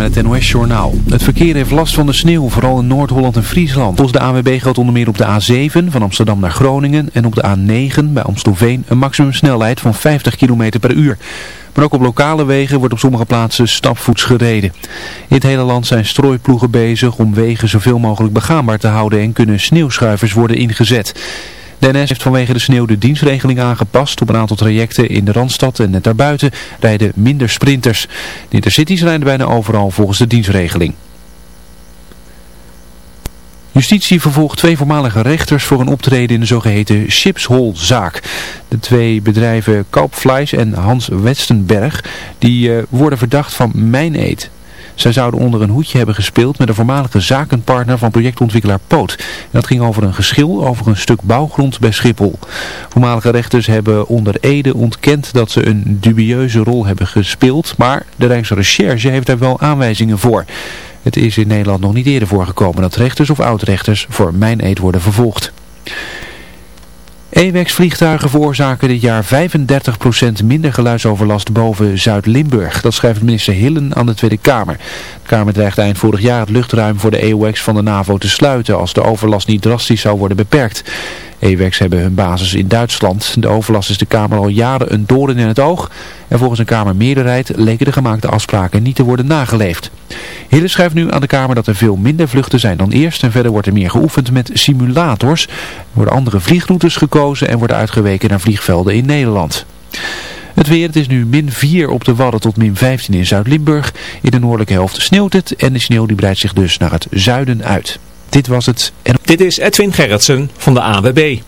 Met het NOS-journaal. Het verkeer heeft last van de sneeuw, vooral in Noord-Holland en Friesland. Volgens de ANWB geldt onder meer op de A7 van Amsterdam naar Groningen en op de A9 bij Amstelveen een maximumsnelheid van 50 km per uur. Maar ook op lokale wegen wordt op sommige plaatsen stapvoets gereden. In het hele land zijn strooiploegen bezig om wegen zoveel mogelijk begaanbaar te houden en kunnen sneeuwschuivers worden ingezet. De NS heeft vanwege de sneeuw de dienstregeling aangepast. Op een aantal trajecten in de Randstad en net daarbuiten rijden minder sprinters. De intercities rijden bijna overal volgens de dienstregeling. Justitie vervolgt twee voormalige rechters voor een optreden in de zogeheten Chipshol-zaak. De twee bedrijven Kalpfleisch en Hans Westenberg die uh, worden verdacht van mijneed. Zij zouden onder een hoedje hebben gespeeld met een voormalige zakenpartner van projectontwikkelaar Poot. En dat ging over een geschil over een stuk bouwgrond bij Schiphol. Voormalige rechters hebben onder Ede ontkend dat ze een dubieuze rol hebben gespeeld, maar de Rijksrecherche heeft daar wel aanwijzingen voor. Het is in Nederland nog niet eerder voorgekomen dat rechters of oud-rechters voor mijn eed worden vervolgd. EWEX vliegtuigen veroorzaken dit jaar 35% minder geluidsoverlast boven Zuid-Limburg. Dat schrijft minister Hillen aan de Tweede Kamer. De Kamer dreigt eind vorig jaar het luchtruim voor de EWEX van de NAVO te sluiten als de overlast niet drastisch zou worden beperkt. EWEX hebben hun basis in Duitsland. De overlast is de Kamer al jaren een doorn in het oog. En volgens een Kamermeerderheid leken de gemaakte afspraken niet te worden nageleefd. Hille schrijft nu aan de Kamer dat er veel minder vluchten zijn dan eerst. En verder wordt er meer geoefend met simulators. Er worden andere vliegroutes gekozen en worden uitgeweken naar vliegvelden in Nederland. Het weer, het is nu min 4 op de Wadden tot min 15 in Zuid-Limburg. In de noordelijke helft sneeuwt het en de sneeuw die breidt zich dus naar het zuiden uit. Dit was het. En... Dit is Edwin Gerritsen van de AWB.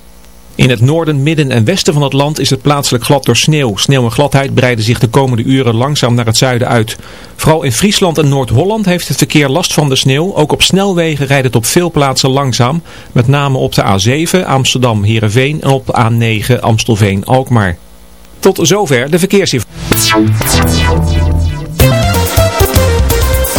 In het noorden, midden en westen van het land is het plaatselijk glad door sneeuw. Sneeuw en gladheid breiden zich de komende uren langzaam naar het zuiden uit. Vooral in Friesland en Noord-Holland heeft het verkeer last van de sneeuw. Ook op snelwegen rijdt het op veel plaatsen langzaam. Met name op de A7 Amsterdam-Heerenveen en op de A9 Amstelveen-Alkmaar. Tot zover de verkeersinformatie.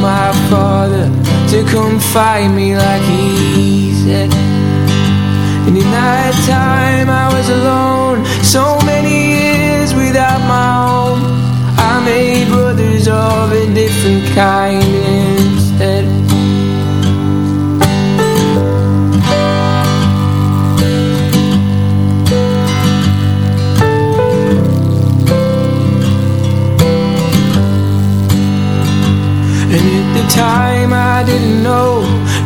my father to come find me like he said. And in that time I was alone, so many years without my home. I made brothers of a different kind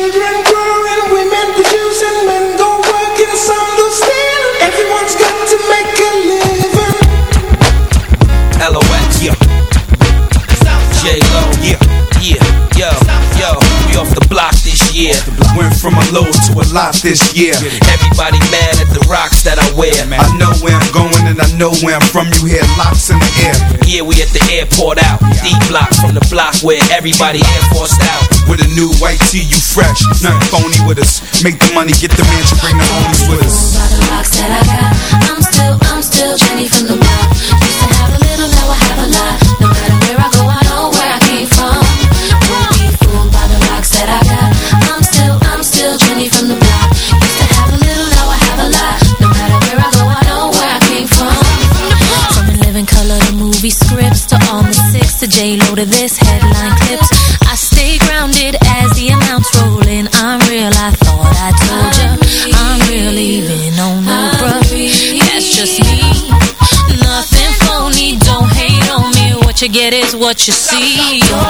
children a lot this year. Everybody mad at the rocks that I wear. I know where I'm going and I know where I'm from. You hear LOX in the air. Yeah, we at the airport out. D block from the block where everybody air forced out. With a new white tee, you fresh. Nothing phony with us. Make the money, get the mansion, bring the homies with us. All the rocks that I got. what you see.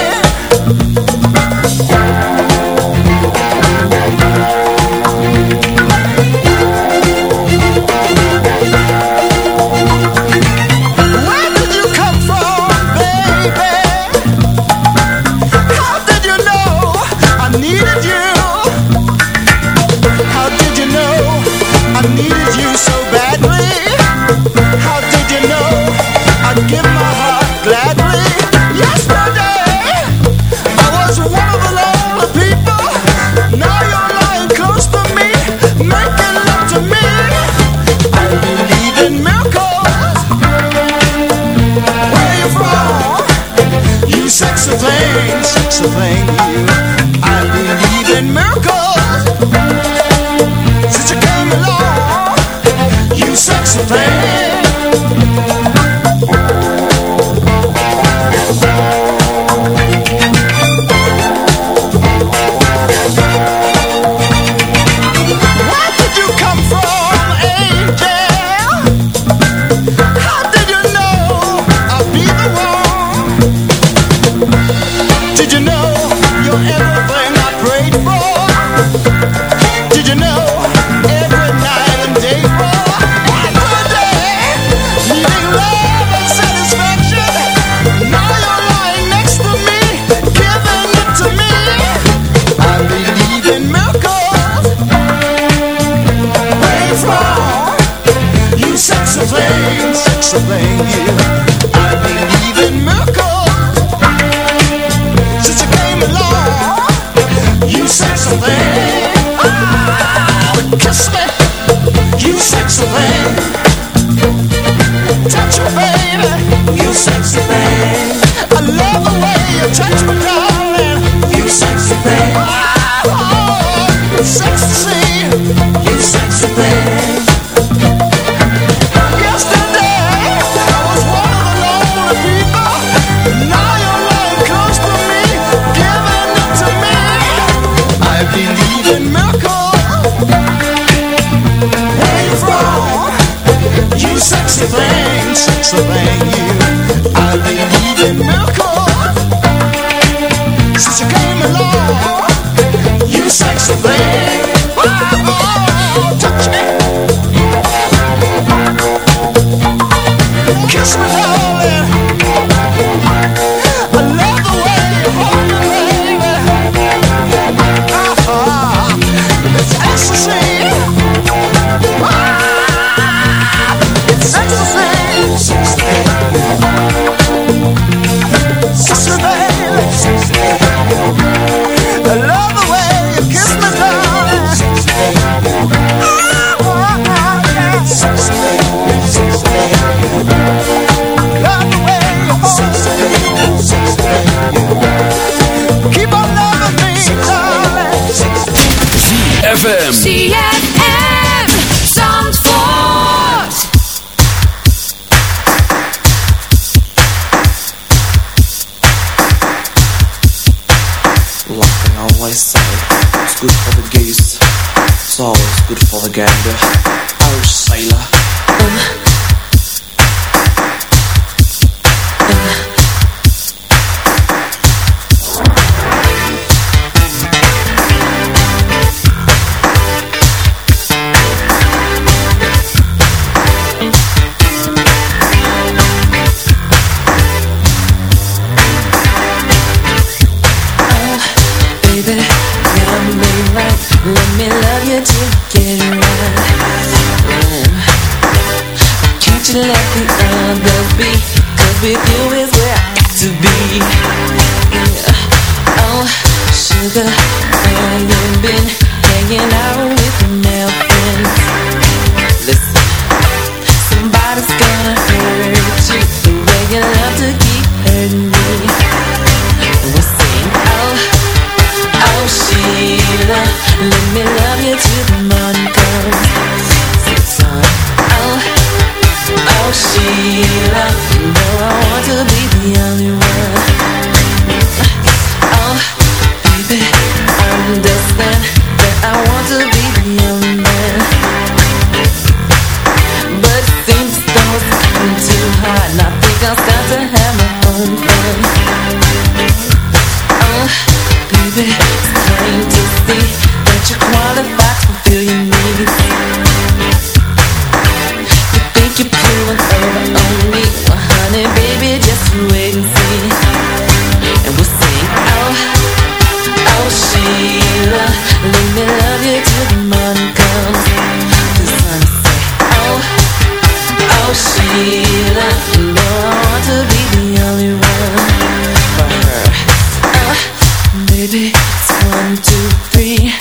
baby, it's one, two, three.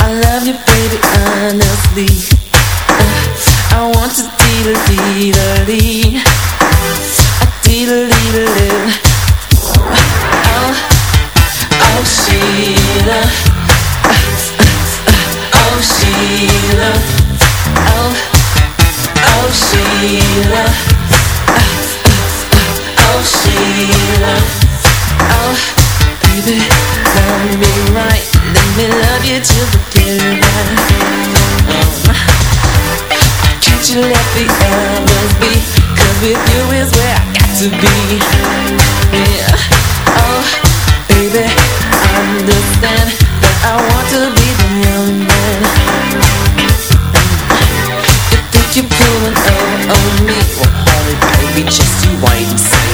I love you, baby, I, want to oh baby, love me right. Let me love you till the Can't you let the others with you is where I got to be. Yeah, oh, baby, understand That I want to be the young man. You think you're pulling on me. Well, baby, just you wait and see.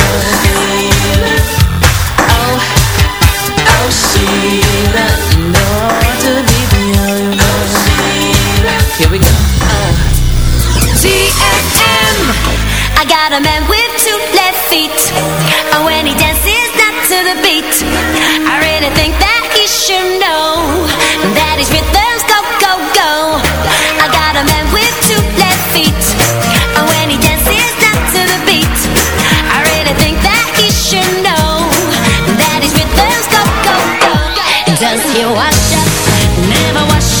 Cause you wash up, never wash up